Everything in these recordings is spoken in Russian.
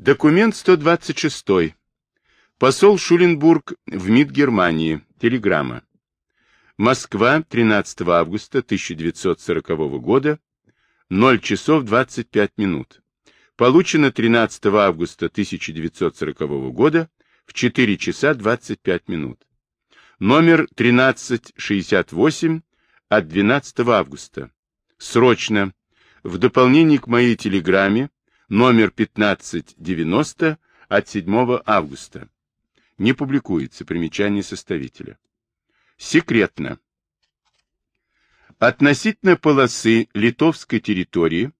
Документ 126. Посол Шуленбург в МИД Германии. Телеграмма. Москва, 13 августа 1940 года, 0 часов 25 минут. Получено 13 августа 1940 года в 4 часа 25 минут. Номер 1368 от 12 августа. Срочно. В дополнение к моей телеграмме номер 1590 от 7 августа. Не публикуется примечание составителя. Секретно. Относительно полосы литовской территории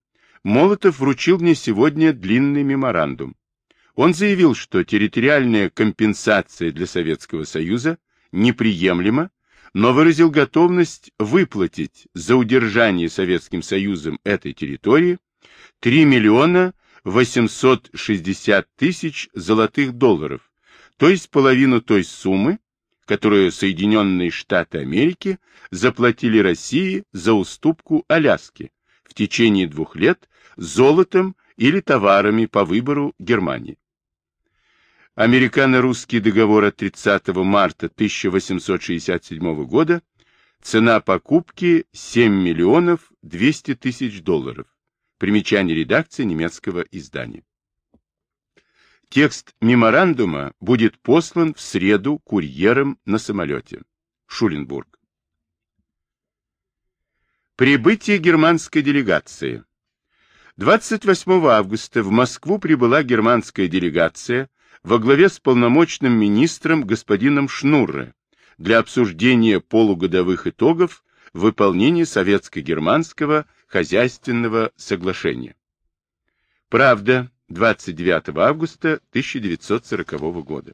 Молотов вручил мне сегодня длинный меморандум. Он заявил, что территориальная компенсация для Советского Союза неприемлема, но выразил готовность выплатить за удержание Советским Союзом этой территории 3 миллиона 860 тысяч золотых долларов, то есть половину той суммы, которую Соединенные Штаты Америки заплатили России за уступку Аляски в течение двух лет золотом или товарами по выбору Германии. Американо-русский договор от 30 марта 1867 года, цена покупки 7 миллионов 200 тысяч долларов. Примечание редакции немецкого издания. Текст меморандума будет послан в среду курьером на самолете. Шуленбург. Прибытие германской делегации. 28 августа в Москву прибыла германская делегация во главе с полномочным министром господином Шнурре для обсуждения полугодовых итогов выполнения советско-германского хозяйственного соглашения. Правда, 29 августа 1940 года.